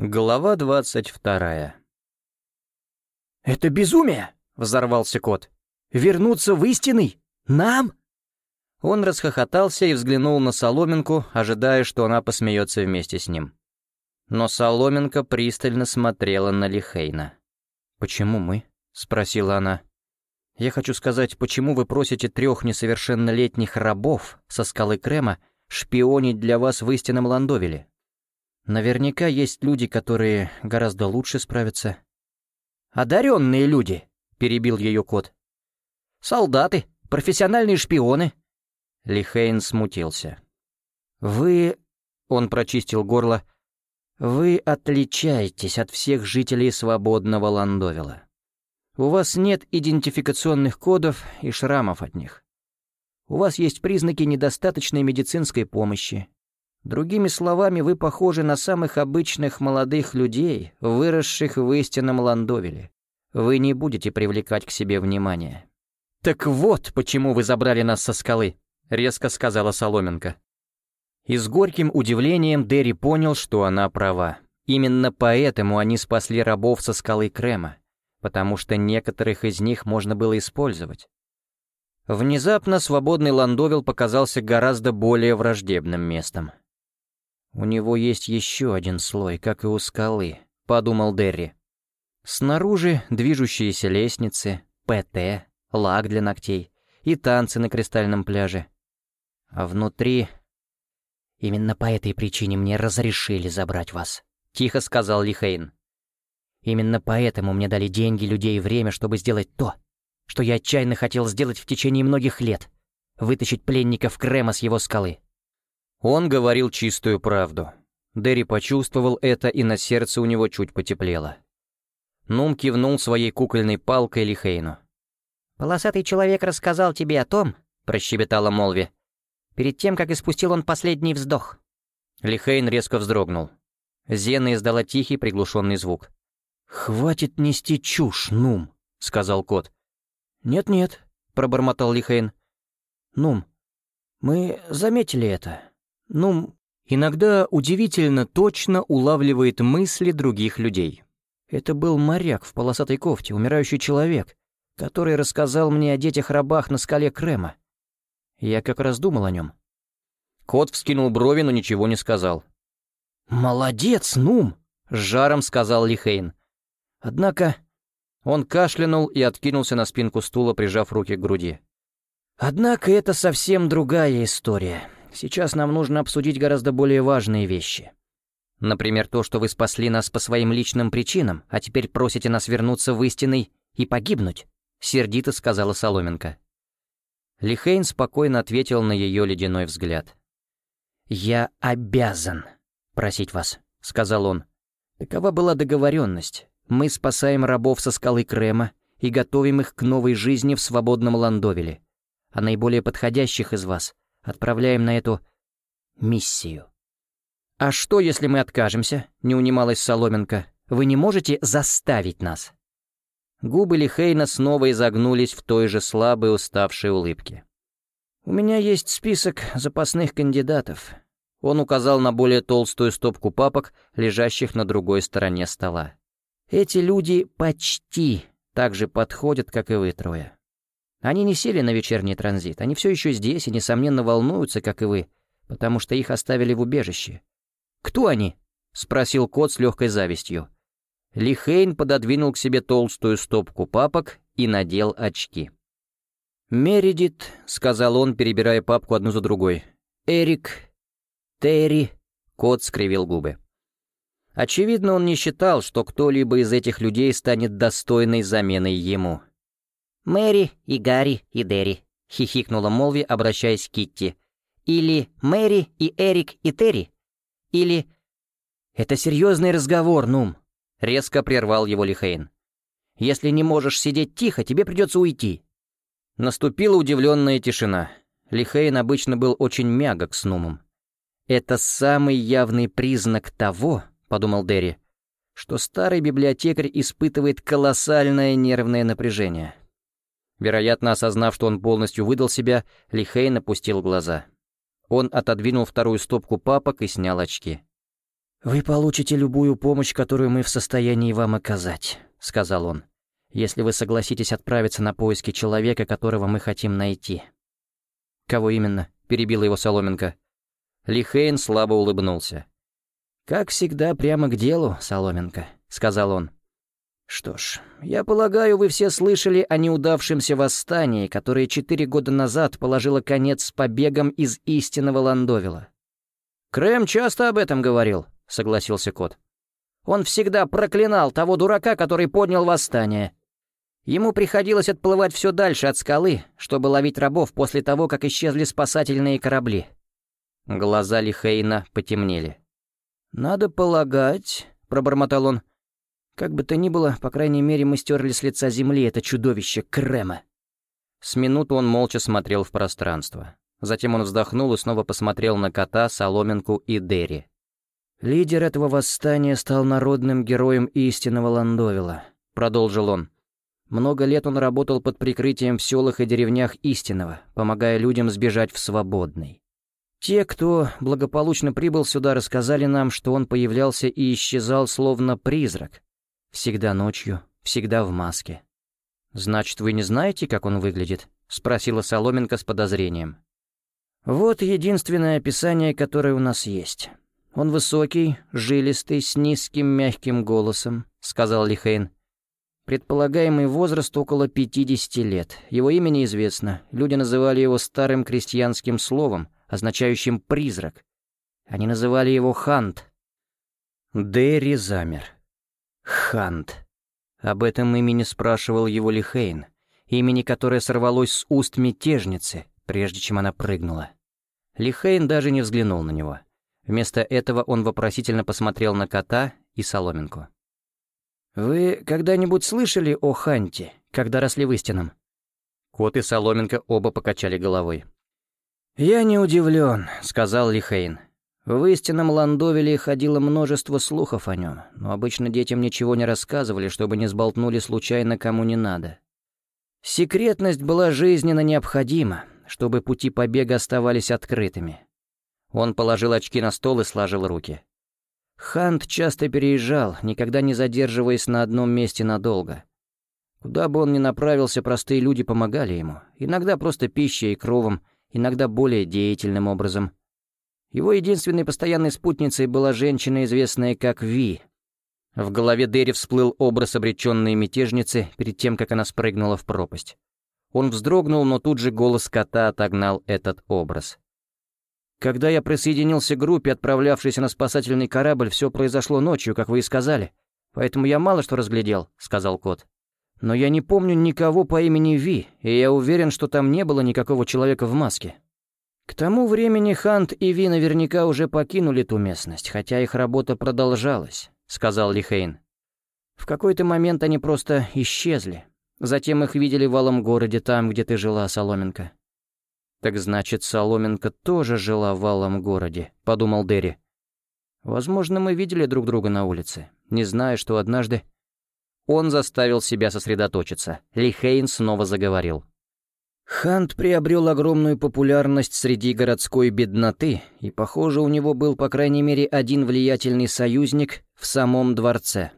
Глава двадцать вторая. «Это безумие!» — взорвался кот. «Вернуться в истинный? Нам?» Он расхохотался и взглянул на Соломинку, ожидая, что она посмеется вместе с ним. Но Соломинка пристально смотрела на Лихейна. «Почему мы?» — спросила она. «Я хочу сказать, почему вы просите трех несовершеннолетних рабов со скалы Крема шпионить для вас в истинном Ландовеле?» Наверняка есть люди, которые гораздо лучше справятся. «Одаренные люди», — перебил ее кот. «Солдаты, профессиональные шпионы». Лихейн смутился. «Вы...» — он прочистил горло. «Вы отличаетесь от всех жителей свободного Ландовила. У вас нет идентификационных кодов и шрамов от них. У вас есть признаки недостаточной медицинской помощи, Другими словами, вы похожи на самых обычных молодых людей, выросших в истинном Ландовеле. Вы не будете привлекать к себе внимание. «Так вот, почему вы забрали нас со скалы», — резко сказала Соломенко. И с горьким удивлением Дерри понял, что она права. Именно поэтому они спасли рабов со скалы Крема, потому что некоторых из них можно было использовать. Внезапно свободный Ландовил показался гораздо более враждебным местом. «У него есть еще один слой, как и у скалы», — подумал Дерри. Снаружи движущиеся лестницы, ПТ, лак для ногтей и танцы на кристальном пляже. А внутри... «Именно по этой причине мне разрешили забрать вас», — тихо сказал Лихейн. «Именно поэтому мне дали деньги, людей и время, чтобы сделать то, что я отчаянно хотел сделать в течение многих лет — вытащить пленников Крема с его скалы. Он говорил чистую правду. Дерри почувствовал это, и на сердце у него чуть потеплело. Нум кивнул своей кукольной палкой Лихейну. «Полосатый человек рассказал тебе о том», — прощебетала Молви, «перед тем, как испустил он последний вздох». Лихейн резко вздрогнул. Зена издала тихий приглушенный звук. «Хватит нести чушь, Нум», — сказал кот. «Нет-нет», — пробормотал Лихейн. «Нум, мы заметили это. Ну, иногда удивительно точно улавливает мысли других людей. Это был моряк в полосатой кофте, умирающий человек, который рассказал мне о детях-рабах на скале Крема. Я как раз думал о нем. Кот вскинул брови, но ничего не сказал. «Молодец, Нум!» — с жаром сказал Лихейн. «Однако...» Он кашлянул и откинулся на спинку стула, прижав руки к груди. «Однако это совсем другая история. Сейчас нам нужно обсудить гораздо более важные вещи. Например, то, что вы спасли нас по своим личным причинам, а теперь просите нас вернуться в истинный и погибнуть», — сердито сказала Соломенко. Лихейн спокойно ответил на ее ледяной взгляд. «Я обязан просить вас», — сказал он. «Такова была договоренность. Мы спасаем рабов со скалы Крема и готовим их к новой жизни в свободном Ландовеле. А наиболее подходящих из вас отправляем на эту миссию. «А что, если мы откажемся?» — не унималась Соломенко. «Вы не можете заставить нас?» Губы Лихейна снова изогнулись в той же слабой уставшей улыбке. «У меня есть список запасных кандидатов». Он указал на более толстую стопку папок, лежащих на другой стороне стола. «Эти люди почти так же подходят, как и вы трое. Они не сели на вечерний транзит, они все еще здесь и, несомненно, волнуются, как и вы, потому что их оставили в убежище. «Кто они?» — спросил кот с легкой завистью. Лихейн пододвинул к себе толстую стопку папок и надел очки. «Мередит», — сказал он, перебирая папку одну за другой. «Эрик, Терри», — кот скривил губы. Очевидно, он не считал, что кто-либо из этих людей станет достойной заменой ему. «Мэри и Гарри и Дерри», — хихикнула Молви, обращаясь к Китти. «Или Мэри и Эрик и Терри. Или...» «Это серьезный разговор, Нум», — резко прервал его Лихейн. «Если не можешь сидеть тихо, тебе придется уйти». Наступила удивленная тишина. Лихейн обычно был очень мягок с Нумом. «Это самый явный признак того», — подумал Дерри, что старый библиотекарь испытывает колоссальное нервное напряжение. Вероятно, осознав, что он полностью выдал себя, Лихейн опустил глаза. Он отодвинул вторую стопку папок и снял очки. «Вы получите любую помощь, которую мы в состоянии вам оказать», — сказал он, «если вы согласитесь отправиться на поиски человека, которого мы хотим найти». «Кого именно?» — перебила его Соломенко. Лихейн слабо улыбнулся. «Как всегда, прямо к делу, Соломенко», — сказал он. «Что ж, я полагаю, вы все слышали о неудавшемся восстании, которое четыре года назад положило конец побегам из истинного Ландовила». «Крэм часто об этом говорил», — согласился кот. «Он всегда проклинал того дурака, который поднял восстание. Ему приходилось отплывать все дальше от скалы, чтобы ловить рабов после того, как исчезли спасательные корабли». Глаза Лихейна потемнели. «Надо полагать», — пробормотал он, — как бы то ни было, по крайней мере, мы стерли с лица земли это чудовище Крема. С минуту он молча смотрел в пространство. Затем он вздохнул и снова посмотрел на кота, соломинку и Дерри. «Лидер этого восстания стал народным героем истинного Ландовила», — продолжил он. «Много лет он работал под прикрытием в селах и деревнях истинного, помогая людям сбежать в свободный. Те, кто благополучно прибыл сюда, рассказали нам, что он появлялся и исчезал словно призрак, Всегда ночью, всегда в маске. «Значит, вы не знаете, как он выглядит?» — спросила Соломенко с подозрением. «Вот единственное описание, которое у нас есть. Он высокий, жилистый, с низким мягким голосом», — сказал Лихейн. Предполагаемый возраст около 50 лет. Его имя неизвестно. Люди называли его старым крестьянским словом, означающим «призрак». Они называли его «хант». Дэри замер. Хант. Об этом имени спрашивал его Лихейн, имени, которое сорвалось с уст мятежницы, прежде чем она прыгнула. Лихейн даже не взглянул на него. Вместо этого он вопросительно посмотрел на кота и соломинку. «Вы когда-нибудь слышали о Ханте, когда росли в истинном?» Кот и соломинка оба покачали головой. «Я не удивлен», — сказал Лихейн. В истинном Ландовеле ходило множество слухов о нем, но обычно детям ничего не рассказывали, чтобы не сболтнули случайно кому не надо. Секретность была жизненно необходима, чтобы пути побега оставались открытыми. Он положил очки на стол и сложил руки. Хант часто переезжал, никогда не задерживаясь на одном месте надолго. Куда бы он ни направился, простые люди помогали ему, иногда просто пищей и кровом, иногда более деятельным образом — его единственной постоянной спутницей была женщина, известная как Ви. В голове Дерри всплыл образ обреченной мятежницы перед тем, как она спрыгнула в пропасть. Он вздрогнул, но тут же голос кота отогнал этот образ. «Когда я присоединился к группе, отправлявшейся на спасательный корабль, все произошло ночью, как вы и сказали. Поэтому я мало что разглядел», — сказал кот. «Но я не помню никого по имени Ви, и я уверен, что там не было никакого человека в маске». К тому времени Хант и Ви наверняка уже покинули ту местность, хотя их работа продолжалась, сказал Лихейн. В какой-то момент они просто исчезли. Затем их видели в Алом городе, там, где ты жила, Соломенко. «Так значит, Соломенко тоже жила в Алом городе», — подумал Дерри. «Возможно, мы видели друг друга на улице, не зная, что однажды...» Он заставил себя сосредоточиться. Лихейн снова заговорил. Хант приобрел огромную популярность среди городской бедноты, и, похоже, у него был, по крайней мере, один влиятельный союзник в самом дворце.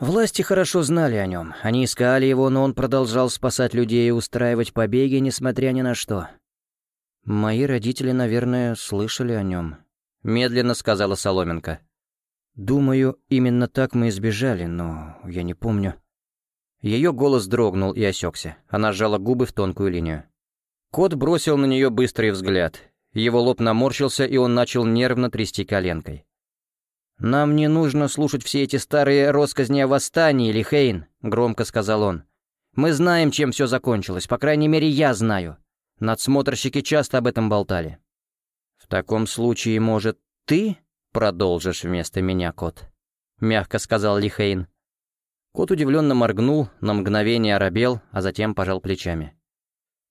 Власти хорошо знали о нем, они искали его, но он продолжал спасать людей и устраивать побеги, несмотря ни на что. «Мои родители, наверное, слышали о нем», — медленно сказала Соломенко. «Думаю, именно так мы избежали, но я не помню». Ее голос дрогнул и осекся. Она сжала губы в тонкую линию. Кот бросил на нее быстрый взгляд. Его лоб наморщился, и он начал нервно трясти коленкой. «Нам не нужно слушать все эти старые россказни о восстании, Лихейн», — громко сказал он. «Мы знаем, чем все закончилось, по крайней мере, я знаю. Надсмотрщики часто об этом болтали». «В таком случае, может, ты продолжишь вместо меня, кот?» — мягко сказал Лихейн. Кот удивленно моргнул, на мгновение оробел, а затем пожал плечами.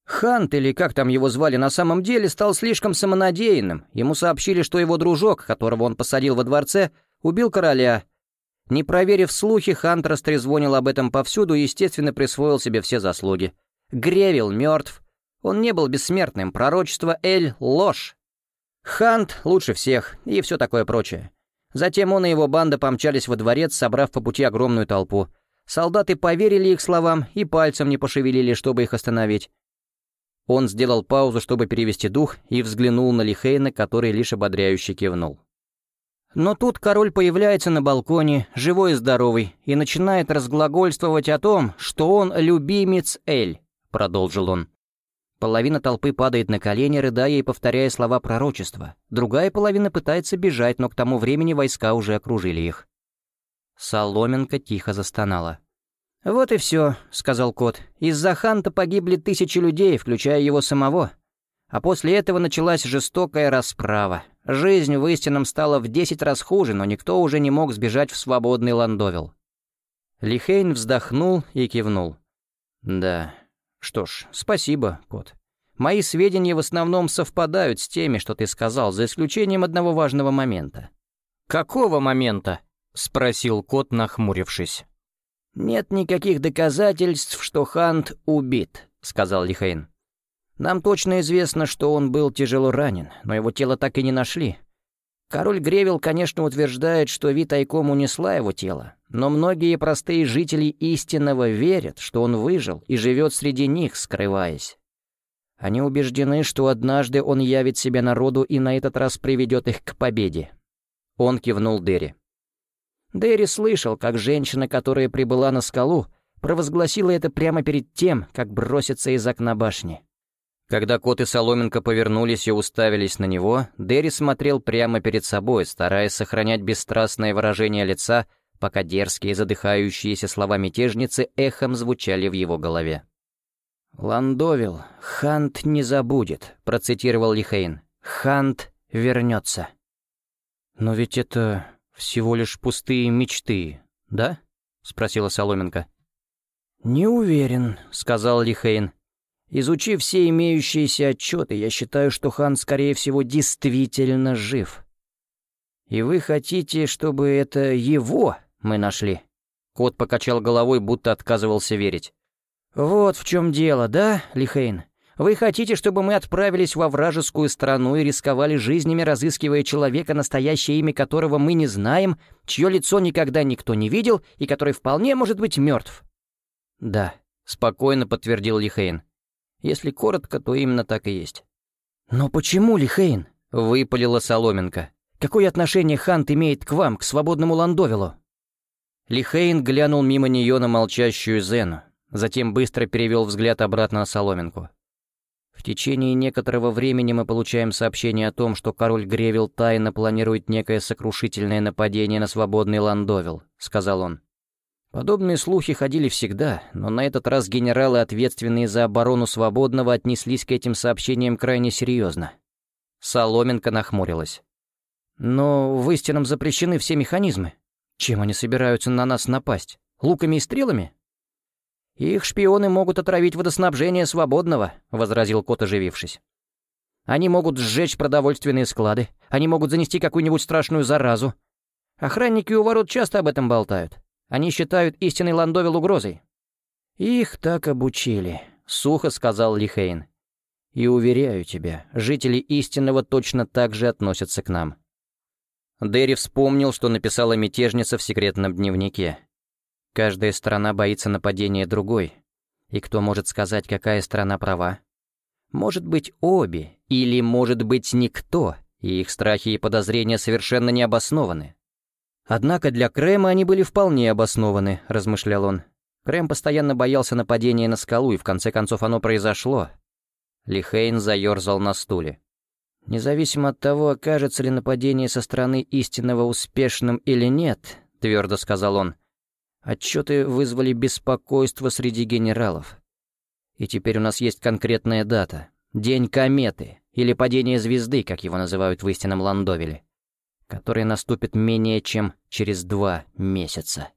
Хант, или как там его звали, на самом деле стал слишком самонадеянным. Ему сообщили, что его дружок, которого он посадил во дворце, убил короля. Не проверив слухи, Хант растрезвонил об этом повсюду и, естественно, присвоил себе все заслуги. Гревил мертв. Он не был бессмертным, пророчество Эль — ложь. Хант лучше всех, и все такое прочее. Затем он и его банда помчались во дворец, собрав по пути огромную толпу. Солдаты поверили их словам и пальцем не пошевелили, чтобы их остановить. Он сделал паузу, чтобы перевести дух, и взглянул на Лихейна, который лишь ободряюще кивнул. Но тут король появляется на балконе, живой и здоровый, и начинает разглагольствовать о том, что он любимец Эль, продолжил он. Половина толпы падает на колени, рыдая и повторяя слова пророчества. Другая половина пытается бежать, но к тому времени войска уже окружили их. Соломенка тихо застонала. «Вот и все», — сказал кот. «Из-за Ханта погибли тысячи людей, включая его самого. А после этого началась жестокая расправа. Жизнь в истинном стала в десять раз хуже, но никто уже не мог сбежать в свободный Ландовил». Лихейн вздохнул и кивнул. «Да, что ж, спасибо, кот. Мои сведения в основном совпадают с теми, что ты сказал, за исключением одного важного момента». «Какого момента?» — спросил кот, нахмурившись. «Нет никаких доказательств, что Хант убит», — сказал Лихейн. «Нам точно известно, что он был тяжело ранен, но его тело так и не нашли. Король Гревел, конечно, утверждает, что Ви тайком унесла его тело, но многие простые жители истинного верят, что он выжил и живет среди них, скрываясь. Они убеждены, что однажды он явит себя народу и на этот раз приведет их к победе». Он кивнул Дерри. Дэри слышал, как женщина, которая прибыла на скалу, провозгласила это прямо перед тем, как броситься из окна башни. Когда кот и Соломенко повернулись и уставились на него, Дерри смотрел прямо перед собой, стараясь сохранять бесстрастное выражение лица, пока дерзкие задыхающиеся слова мятежницы эхом звучали в его голове. «Ландовил, Хант не забудет», — процитировал Лихейн. «Хант вернется». «Но ведь это «Всего лишь пустые мечты, да?» — спросила Соломенко. «Не уверен», — сказал Лихейн. «Изучив все имеющиеся отчеты, я считаю, что хан, скорее всего, действительно жив. И вы хотите, чтобы это его мы нашли?» Кот покачал головой, будто отказывался верить. «Вот в чем дело, да, Лихейн? Вы хотите, чтобы мы отправились во вражескую страну и рисковали жизнями, разыскивая человека, настоящее имя которого мы не знаем, чье лицо никогда никто не видел и который вполне может быть мертв?» «Да», — спокойно подтвердил Лихейн. «Если коротко, то именно так и есть». «Но почему, Лихейн?» — выпалила Соломенко. «Какое отношение Хант имеет к вам, к свободному Ландовилу?» Лихейн глянул мимо нее на молчащую Зену, затем быстро перевел взгляд обратно на Соломенку. В течение некоторого времени мы получаем сообщение о том, что король Гревил тайно планирует некое сокрушительное нападение на свободный Ландовил, сказал он. Подобные слухи ходили всегда, но на этот раз генералы, ответственные за оборону Свободного, отнеслись к этим сообщениям крайне серьезно. Соломенко нахмурилась. «Но в истинном запрещены все механизмы. Чем они собираются на нас напасть? Луками и стрелами?» «Их шпионы могут отравить водоснабжение свободного», — возразил кот, оживившись. «Они могут сжечь продовольственные склады, они могут занести какую-нибудь страшную заразу. Охранники у ворот часто об этом болтают. Они считают истинный Ландовил угрозой». «Их так обучили», — сухо сказал Лихейн. «И уверяю тебя, жители истинного точно так же относятся к нам». Дерри вспомнил, что написала мятежница в секретном дневнике. Каждая страна боится нападения другой. И кто может сказать, какая страна права? Может быть, обе, или может быть, никто, и их страхи и подозрения совершенно не обоснованы. Однако для Крема они были вполне обоснованы, размышлял он. Крем постоянно боялся нападения на скалу, и в конце концов оно произошло. Лихейн заерзал на стуле. «Независимо от того, окажется ли нападение со стороны истинного успешным или нет», — твердо сказал он, — Отчеты вызвали беспокойство среди генералов. И теперь у нас есть конкретная дата. День кометы, или падение звезды, как его называют в истинном Ландовеле, который наступит менее чем через два месяца.